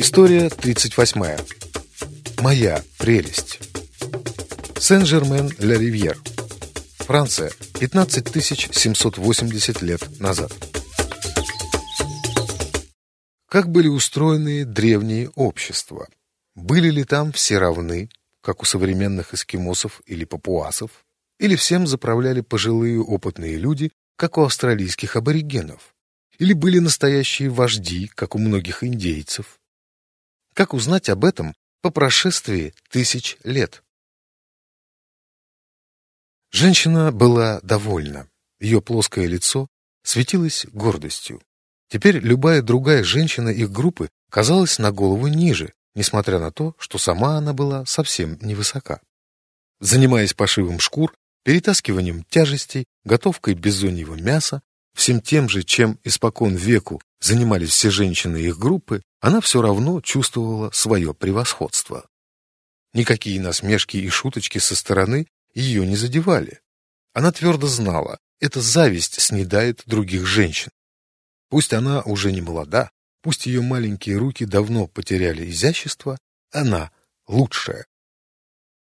История 38. Моя прелесть. Сен-Жермен-Ля-Ривьер. Франция. 15 780 лет назад. Как были устроены древние общества? Были ли там все равны, как у современных эскимосов или папуасов? Или всем заправляли пожилые опытные люди, как у австралийских аборигенов? Или были настоящие вожди, как у многих индейцев? Как узнать об этом по прошествии тысяч лет? Женщина была довольна. Ее плоское лицо светилось гордостью. Теперь любая другая женщина их группы казалась на голову ниже, несмотря на то, что сама она была совсем невысока. Занимаясь пошивом шкур, перетаскиванием тяжестей, готовкой бизоньего мяса, всем тем же, чем испокон веку занимались все женщины их группы, она все равно чувствовала свое превосходство. Никакие насмешки и шуточки со стороны ее не задевали. Она твердо знала, эта зависть снедает других женщин. Пусть она уже не молода, пусть ее маленькие руки давно потеряли изящество, она лучшая.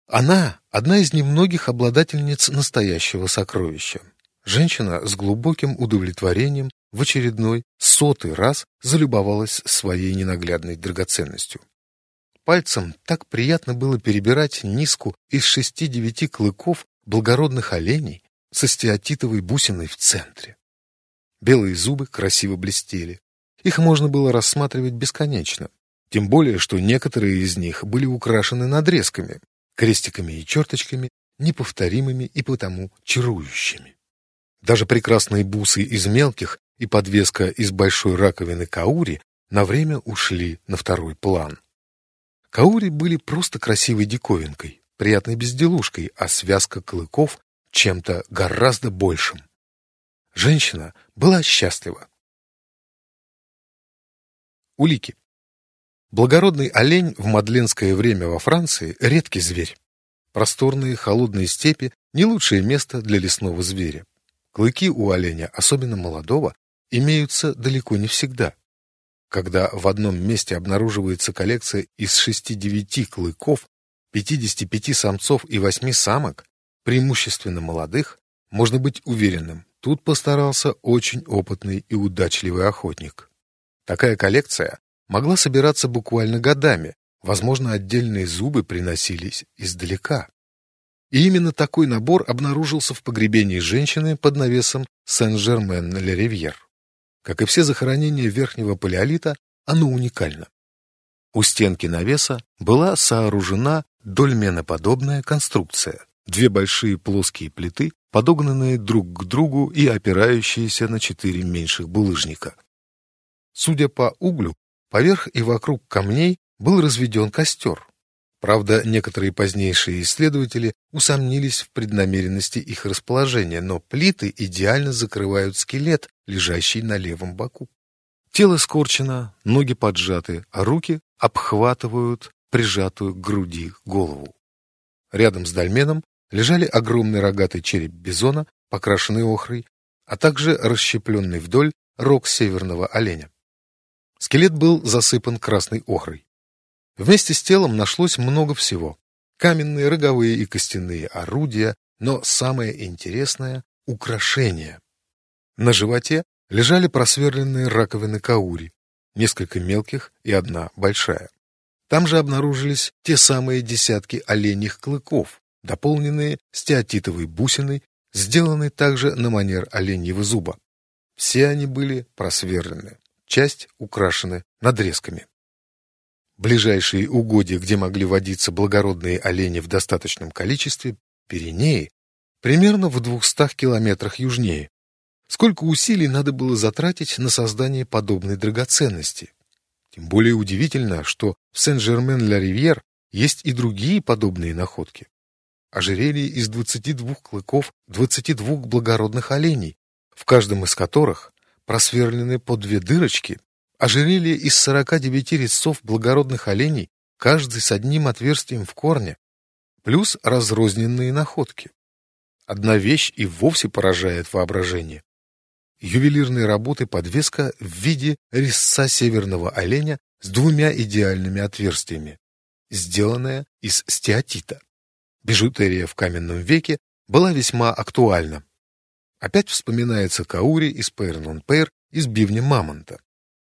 Она — одна из немногих обладательниц настоящего сокровища. Женщина с глубоким удовлетворением в очередной, сотый раз залюбовалась своей ненаглядной драгоценностью. Пальцем так приятно было перебирать низку из шести-девяти клыков благородных оленей со стеатитовой бусиной в центре. Белые зубы красиво блестели. Их можно было рассматривать бесконечно. Тем более, что некоторые из них были украшены надрезками, крестиками и черточками, неповторимыми и потому чарующими. Даже прекрасные бусы из мелких и подвеска из большой раковины каури на время ушли на второй план. Каури были просто красивой диковинкой, приятной безделушкой, а связка клыков чем-то гораздо большим. Женщина была счастлива. Улики. Благородный олень в мадленское время во Франции – редкий зверь. Просторные холодные степи – не лучшее место для лесного зверя. Клыки у оленя, особенно молодого, имеются далеко не всегда. Когда в одном месте обнаруживается коллекция из 6-9 клыков, 55 самцов и 8 самок, преимущественно молодых, можно быть уверенным, тут постарался очень опытный и удачливый охотник. Такая коллекция могла собираться буквально годами, возможно, отдельные зубы приносились издалека. И именно такой набор обнаружился в погребении женщины под навесом Сен-Жермен-Ле-Ривьер. Как и все захоронения верхнего палеолита, оно уникально. У стенки навеса была сооружена дольменоподобная конструкция. Две большие плоские плиты, подогнанные друг к другу и опирающиеся на четыре меньших булыжника. Судя по углю, Поверх и вокруг камней был разведен костер. Правда, некоторые позднейшие исследователи усомнились в преднамеренности их расположения, но плиты идеально закрывают скелет, лежащий на левом боку. Тело скорчено, ноги поджаты, а руки обхватывают прижатую к груди голову. Рядом с дольменом лежали огромный рогатый череп бизона, покрашенный охрой, а также расщепленный вдоль рог северного оленя. Скелет был засыпан красной охрой. Вместе с телом нашлось много всего. Каменные, роговые и костяные орудия, но самое интересное — украшения. На животе лежали просверленные раковины каури, несколько мелких и одна большая. Там же обнаружились те самые десятки оленьих клыков, дополненные стеатитовой бусиной, сделанной также на манер оленьего зуба. Все они были просверлены часть украшены надрезками. Ближайшие угодья, где могли водиться благородные олени в достаточном количестве, Пиренеи, примерно в двухстах километрах южнее. Сколько усилий надо было затратить на создание подобной драгоценности? Тем более удивительно, что в Сен-Жермен-Ля-Ривьер есть и другие подобные находки. Ожерелье из 22 клыков 22 благородных оленей, в каждом из которых просверлены по две дырочки, ожерелье из 49 резцов благородных оленей, каждый с одним отверстием в корне, плюс разрозненные находки. Одна вещь и вовсе поражает воображение. ювелирной работы подвеска в виде резца северного оленя с двумя идеальными отверстиями, сделанная из стеатита. Бижутерия в каменном веке была весьма актуальна. Опять вспоминается каури из Пейр-нон-Пейр из бивня мамонта.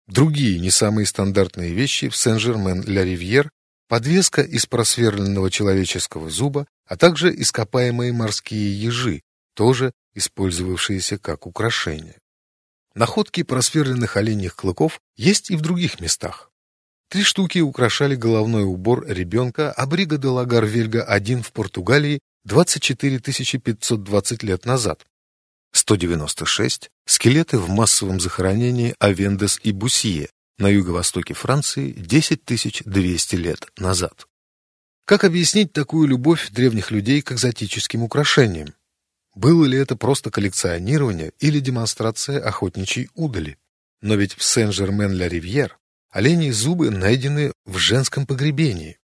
Другие не самые стандартные вещи в Сен-Жермен-Ля-Ривьер подвеска из просверленного человеческого зуба, а также ископаемые морские ежи, тоже использовавшиеся как украшение. Находки просверленных оленьих клыков есть и в других местах. Три штуки украшали головной убор ребенка Абрига де Лагар Вельга-1 в Португалии 24 520 лет назад. 196 – скелеты в массовом захоронении Авендес и Бусье на юго-востоке Франции 10 200 лет назад. Как объяснить такую любовь древних людей к экзотическим украшениям? Было ли это просто коллекционирование или демонстрация охотничьей удали? Но ведь в Сен-Жермен-Ля-Ривьер оленьи зубы найдены в женском погребении.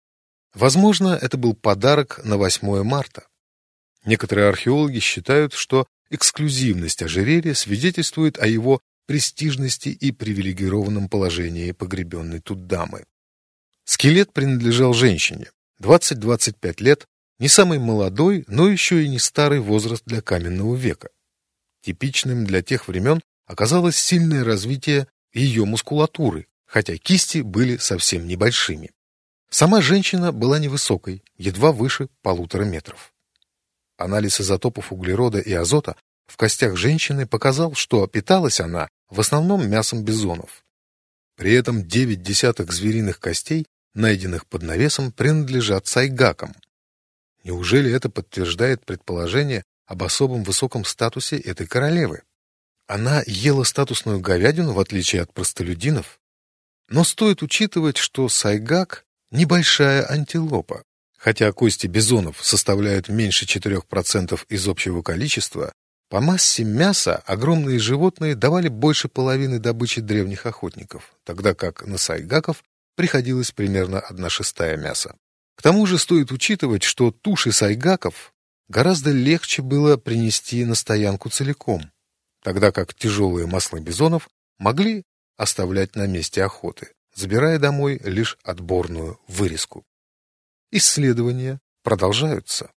Возможно, это был подарок на 8 марта. Некоторые археологи считают, что эксклюзивность ожерелья свидетельствует о его престижности и привилегированном положении погребенной тут дамы. Скелет принадлежал женщине, 20-25 лет, не самый молодой, но еще и не старый возраст для каменного века. Типичным для тех времен оказалось сильное развитие ее мускулатуры, хотя кисти были совсем небольшими. Сама женщина была невысокой, едва выше полутора метров. Анализ изотопов углерода и азота в костях женщины показал, что питалась она в основном мясом бизонов. При этом девять десятых звериных костей, найденных под навесом, принадлежат сайгакам, Неужели это подтверждает предположение об особом высоком статусе этой королевы? Она ела статусную говядину, в отличие от простолюдинов. Но стоит учитывать, что сайгак – небольшая антилопа. Хотя кости бизонов составляют меньше 4% из общего количества, по массе мяса огромные животные давали больше половины добычи древних охотников, тогда как на сайгаков приходилось примерно одна шестая мяса. К тому же стоит учитывать, что туши сайгаков гораздо легче было принести на стоянку целиком, тогда как тяжелые масла бизонов могли оставлять на месте охоты, забирая домой лишь отборную вырезку. Исследования продолжаются.